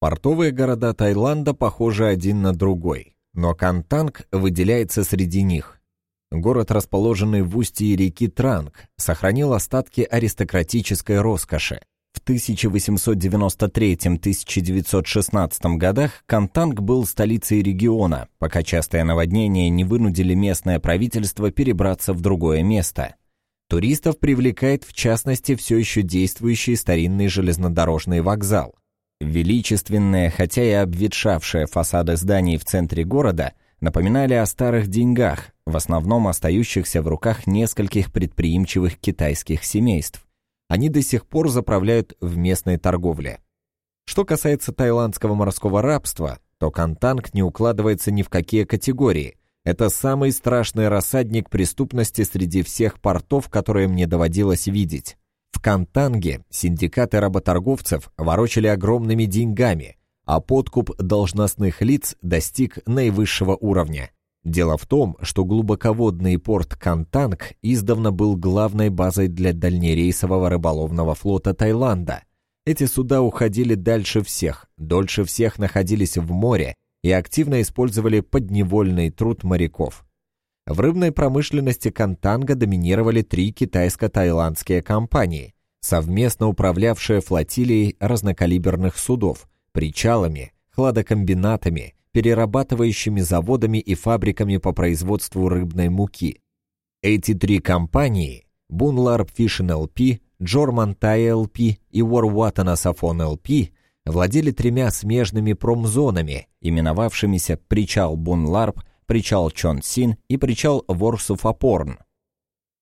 Портовые города Таиланда похожи один на другой, но Кантанг выделяется среди них. Город, расположенный в устье реки Транг, сохранил остатки аристократической роскоши. В 1893-1916 годах Кантанг был столицей региона, пока частые наводнения не вынудили местное правительство перебраться в другое место. Туристов привлекает в частности все еще действующий старинный железнодорожный вокзал. Величественные, хотя и обветшавшие фасады зданий в центре города напоминали о старых деньгах, в основном остающихся в руках нескольких предприимчивых китайских семейств. Они до сих пор заправляют в местной торговле. Что касается тайландского морского рабства, то Кантанг не укладывается ни в какие категории, это самый страшный рассадник преступности среди всех портов, которые мне доводилось видеть. В Кантанге синдикаты работорговцев ворочали огромными деньгами, а подкуп должностных лиц достиг наивысшего уровня. Дело в том, что глубоководный порт Кантанг издавна был главной базой для дальнерейсового рыболовного флота Таиланда. Эти суда уходили дальше всех, дольше всех находились в море и активно использовали подневольный труд моряков. В рыбной промышленности Кантанга доминировали три китайско-таиландские компании, совместно управлявшие флотилией разнокалиберных судов, причалами, хладокомбинатами, перерабатывающими заводами и фабриками по производству рыбной муки. Эти три компании – Bunlarp Fishing LP, Thai LP и Warwatana Safon LP владели тремя смежными промзонами, именовавшимися причал Бунларп, причал Чонсин и причал Ворсуфапорн.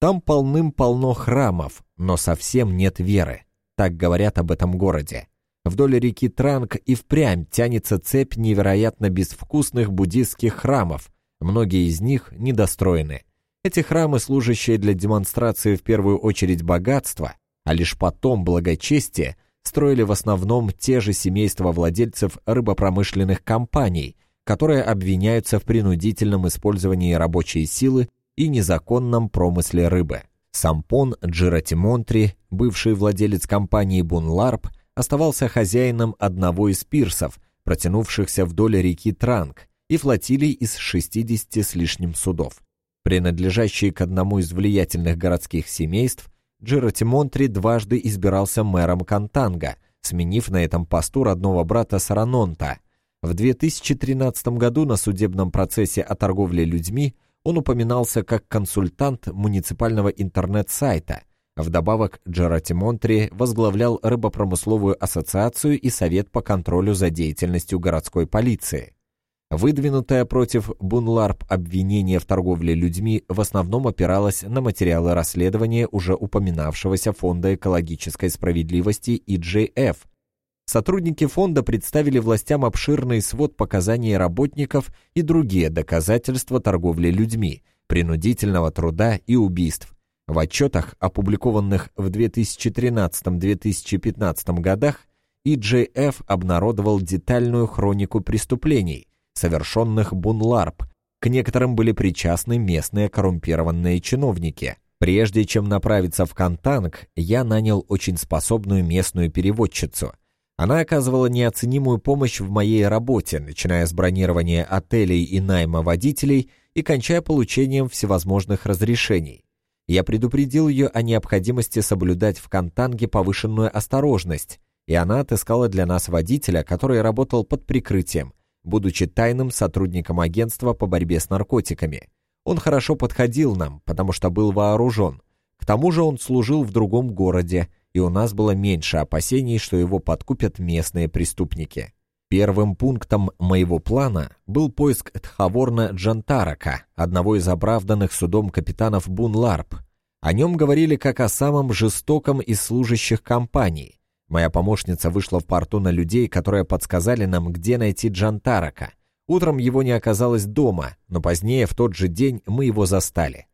Там полным-полно храмов, но совсем нет веры. Так говорят об этом городе. Вдоль реки Транг и впрямь тянется цепь невероятно безвкусных буддистских храмов, многие из них недостроены. Эти храмы, служащие для демонстрации в первую очередь богатства, а лишь потом благочестия, строили в основном те же семейства владельцев рыбопромышленных компаний, которые обвиняются в принудительном использовании рабочей силы и незаконном промысле рыбы. Сампон Джиратимонтри, бывший владелец компании Бунларп, оставался хозяином одного из пирсов, протянувшихся вдоль реки Транг, и флотилий из 60 с лишним судов. Принадлежащий к одному из влиятельных городских семейств, Джиро Тимонтри дважды избирался мэром Кантанга, сменив на этом посту родного брата Саранонта. В 2013 году на судебном процессе о торговле людьми он упоминался как консультант муниципального интернет-сайта. Вдобавок Джиро Тимонтри возглавлял рыбопромысловую ассоциацию и совет по контролю за деятельностью городской полиции. Выдвинутое против Бунларп обвинение в торговле людьми в основном опиралось на материалы расследования уже упоминавшегося Фонда экологической справедливости EJF. Сотрудники фонда представили властям обширный свод показаний работников и другие доказательства торговли людьми, принудительного труда и убийств. В отчетах, опубликованных в 2013-2015 годах, EJF обнародовал детальную хронику преступлений – совершенных Бунларп. К некоторым были причастны местные коррумпированные чиновники. Прежде чем направиться в Кантанг, я нанял очень способную местную переводчицу. Она оказывала неоценимую помощь в моей работе, начиная с бронирования отелей и найма водителей и кончая получением всевозможных разрешений. Я предупредил ее о необходимости соблюдать в Кантанге повышенную осторожность, и она отыскала для нас водителя, который работал под прикрытием, будучи тайным сотрудником агентства по борьбе с наркотиками. Он хорошо подходил нам, потому что был вооружен. К тому же он служил в другом городе, и у нас было меньше опасений, что его подкупят местные преступники. Первым пунктом моего плана был поиск Тхаворна Джантарака, одного из оправданных судом капитанов Бунларп. О нем говорили как о самом жестоком из служащих компаний, Моя помощница вышла в порту на людей, которые подсказали нам, где найти Джантарака. Утром его не оказалось дома, но позднее, в тот же день, мы его застали.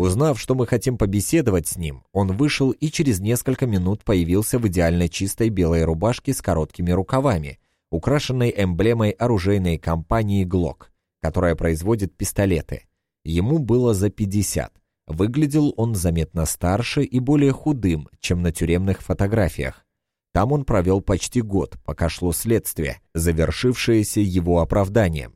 Узнав, что мы хотим побеседовать с ним, он вышел и через несколько минут появился в идеально чистой белой рубашке с короткими рукавами, украшенной эмблемой оружейной компании «Глок», которая производит пистолеты. Ему было за 50. Выглядел он заметно старше и более худым, чем на тюремных фотографиях. Там он провел почти год, пока шло следствие, завершившееся его оправданием.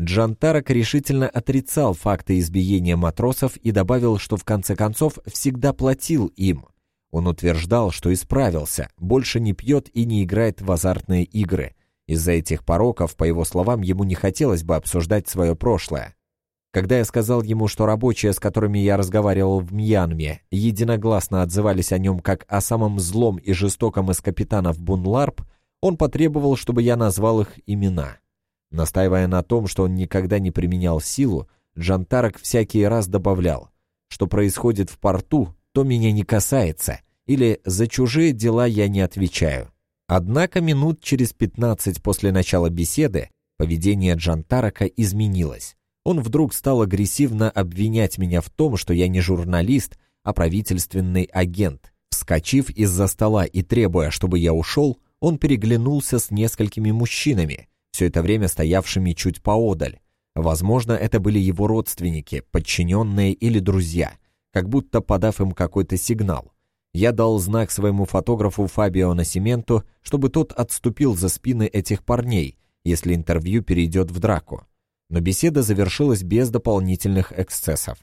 Джантарок решительно отрицал факты избиения матросов и добавил, что в конце концов всегда платил им. Он утверждал, что исправился, больше не пьет и не играет в азартные игры. Из-за этих пороков, по его словам, ему не хотелось бы обсуждать свое прошлое. Когда я сказал ему, что рабочие, с которыми я разговаривал в Мьянме, единогласно отзывались о нем как о самом злом и жестоком из капитанов Бунларп, он потребовал, чтобы я назвал их имена. Настаивая на том, что он никогда не применял силу, Джантарок всякий раз добавлял, что происходит в порту, то меня не касается, или за чужие дела я не отвечаю. Однако минут через пятнадцать после начала беседы поведение Джантарака изменилось. Он вдруг стал агрессивно обвинять меня в том, что я не журналист, а правительственный агент. Вскочив из-за стола и требуя, чтобы я ушел, он переглянулся с несколькими мужчинами, все это время стоявшими чуть поодаль. Возможно, это были его родственники, подчиненные или друзья, как будто подав им какой-то сигнал. Я дал знак своему фотографу Фабио Насименту, чтобы тот отступил за спины этих парней, если интервью перейдет в драку. Но беседа завершилась без дополнительных эксцессов.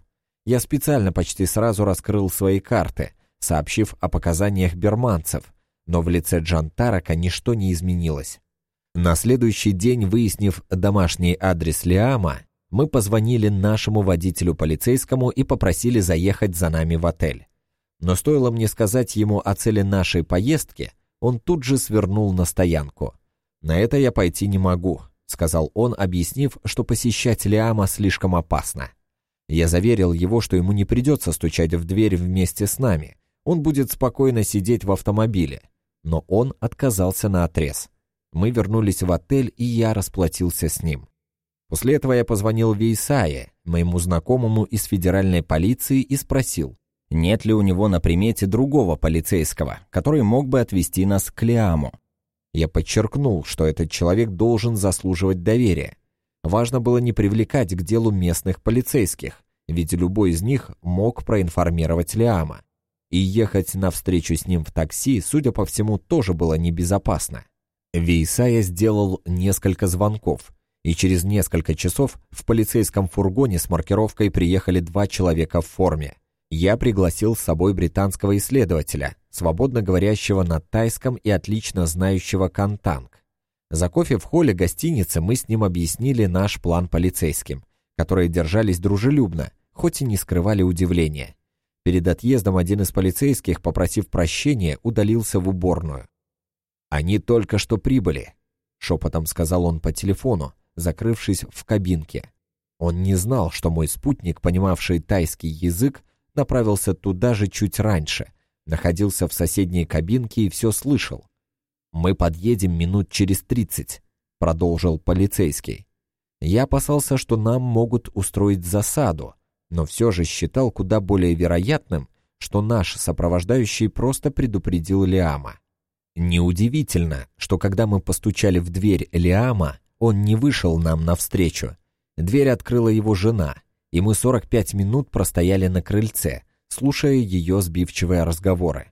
Я специально почти сразу раскрыл свои карты, сообщив о показаниях берманцев, но в лице Джан Тарака ничто не изменилось. На следующий день, выяснив домашний адрес Лиама, мы позвонили нашему водителю полицейскому и попросили заехать за нами в отель. Но стоило мне сказать ему о цели нашей поездки, он тут же свернул на стоянку. «На это я пойти не могу», — сказал он, объяснив, что посещать Лиама слишком опасно. Я заверил его, что ему не придется стучать в дверь вместе с нами. Он будет спокойно сидеть в автомобиле. Но он отказался на отрез. Мы вернулись в отель, и я расплатился с ним. После этого я позвонил Вейсае, моему знакомому из федеральной полиции, и спросил, нет ли у него на примете другого полицейского, который мог бы отвезти нас к Лиаму. Я подчеркнул, что этот человек должен заслуживать доверия. Важно было не привлекать к делу местных полицейских, ведь любой из них мог проинформировать Лиама. И ехать навстречу с ним в такси, судя по всему, тоже было небезопасно. Вейсая сделал несколько звонков, и через несколько часов в полицейском фургоне с маркировкой приехали два человека в форме. Я пригласил с собой британского исследователя, свободно говорящего на тайском и отлично знающего кантанг. За кофе в холле гостиницы мы с ним объяснили наш план полицейским, которые держались дружелюбно, хоть и не скрывали удивления. Перед отъездом один из полицейских, попросив прощения, удалился в уборную. «Они только что прибыли», — шепотом сказал он по телефону, закрывшись в кабинке. Он не знал, что мой спутник, понимавший тайский язык, направился туда же чуть раньше, находился в соседней кабинке и все слышал. «Мы подъедем минут через тридцать», — продолжил полицейский. Я опасался, что нам могут устроить засаду, но все же считал куда более вероятным, что наш сопровождающий просто предупредил Лиама. Неудивительно, что когда мы постучали в дверь Лиама, он не вышел нам навстречу. Дверь открыла его жена, и мы 45 минут простояли на крыльце, слушая ее сбивчивые разговоры.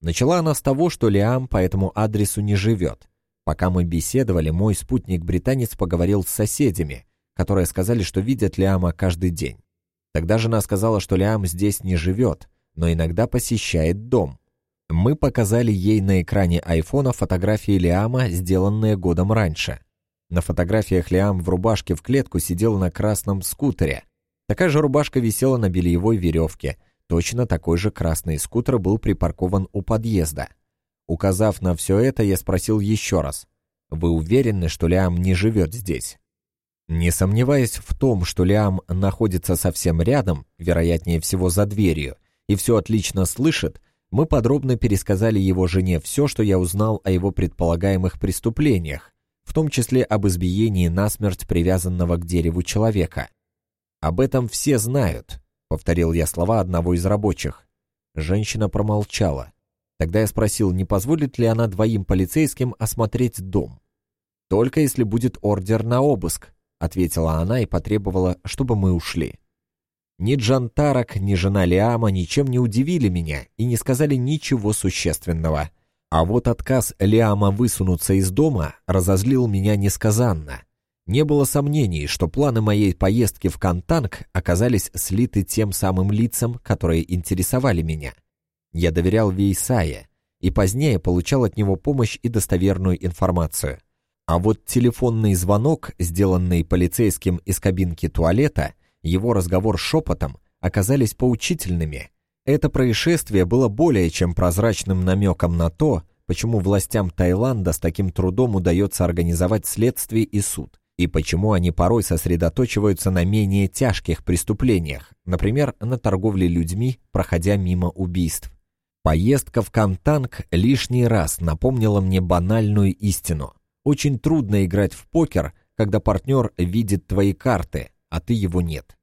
Начала она с того, что Лиам по этому адресу не живет. Пока мы беседовали, мой спутник-британец поговорил с соседями, которые сказали, что видят Лиама каждый день. Тогда жена сказала, что Лиам здесь не живет, но иногда посещает дом. Мы показали ей на экране айфона фотографии Лиама, сделанные годом раньше. На фотографиях Лиам в рубашке в клетку сидел на красном скутере. Такая же рубашка висела на бельевой веревке. Точно такой же красный скутер был припаркован у подъезда. Указав на все это, я спросил еще раз. «Вы уверены, что Лиам не живет здесь?» Не сомневаясь в том, что Лиам находится совсем рядом, вероятнее всего за дверью, и все отлично слышит, мы подробно пересказали его жене все, что я узнал о его предполагаемых преступлениях, в том числе об избиении насмерть привязанного к дереву человека. «Об этом все знают», — повторил я слова одного из рабочих. Женщина промолчала. Тогда я спросил, не позволит ли она двоим полицейским осмотреть дом. «Только если будет ордер на обыск», — ответила она и потребовала, чтобы мы ушли. Ни Джантарок, ни жена Лиама ничем не удивили меня и не сказали ничего существенного. А вот отказ Лиама высунуться из дома разозлил меня несказанно. Не было сомнений, что планы моей поездки в Кантанг оказались слиты тем самым лицам, которые интересовали меня. Я доверял Вейсае и позднее получал от него помощь и достоверную информацию. А вот телефонный звонок, сделанный полицейским из кабинки туалета, его разговор шепотом, оказались поучительными – это происшествие было более чем прозрачным намеком на то, почему властям Таиланда с таким трудом удается организовать следствие и суд, и почему они порой сосредоточиваются на менее тяжких преступлениях, например, на торговле людьми, проходя мимо убийств. Поездка в Кантанг лишний раз напомнила мне банальную истину. Очень трудно играть в покер, когда партнер видит твои карты, а ты его нет.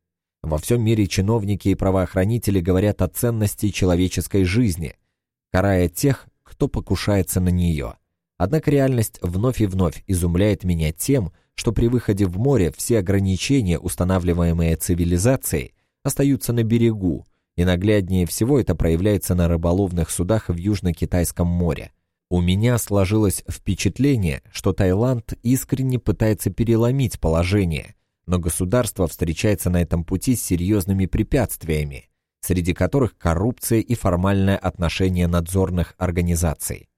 Во всем мире чиновники и правоохранители говорят о ценности человеческой жизни, карая тех, кто покушается на нее. Однако реальность вновь и вновь изумляет меня тем, что при выходе в море все ограничения, устанавливаемые цивилизацией, остаются на берегу, и нагляднее всего это проявляется на рыболовных судах в Южно-Китайском море. У меня сложилось впечатление, что Таиланд искренне пытается переломить положение, но государство встречается на этом пути с серьезными препятствиями, среди которых коррупция и формальное отношение надзорных организаций.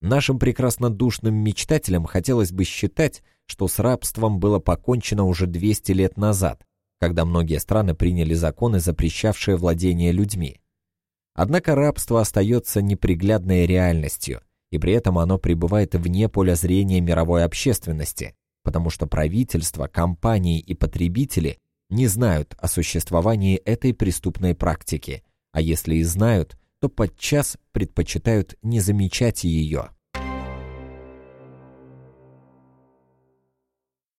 Нашим прекраснодушным мечтателям хотелось бы считать, что с рабством было покончено уже 200 лет назад, когда многие страны приняли законы, запрещавшие владение людьми. Однако рабство остается неприглядной реальностью, и при этом оно пребывает вне поля зрения мировой общественности, потому что правительство, компании и потребители не знают о существовании этой преступной практики, а если и знают, то подчас предпочитают не замечать ее.